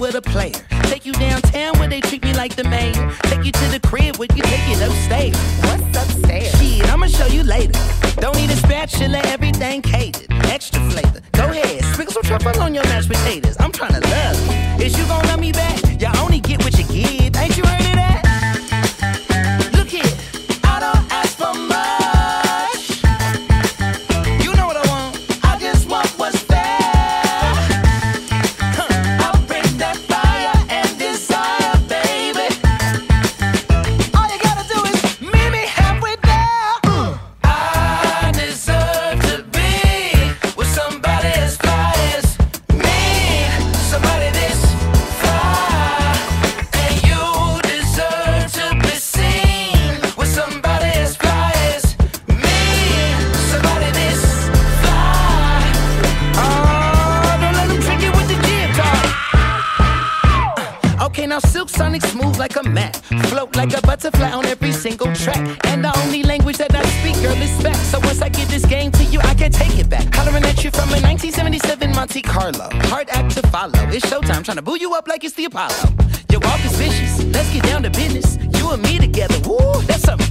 with a player. Take you downtown where they treat me like the mayor. Take you to the crib where you take it upstairs. What's upstairs? Shit, I'ma show you later. Don't need a spatula, everything catered. Extra flavor. Go ahead, sprinkle some truffle on your mashed potatoes. I'm trying to love you. Is you gonna love me back? You only get what you Sonic smooth like a mat, float like a butterfly on every single track. And the only language that I speak, girl, is back. So once I give this game to you, I can take it back. Hollering at you from a 1977 Monte Carlo. Hard act to follow. It's showtime, trying to boo you up like it's the Apollo. Your walk is vicious. Let's get down to business. You and me together. Woo, that's something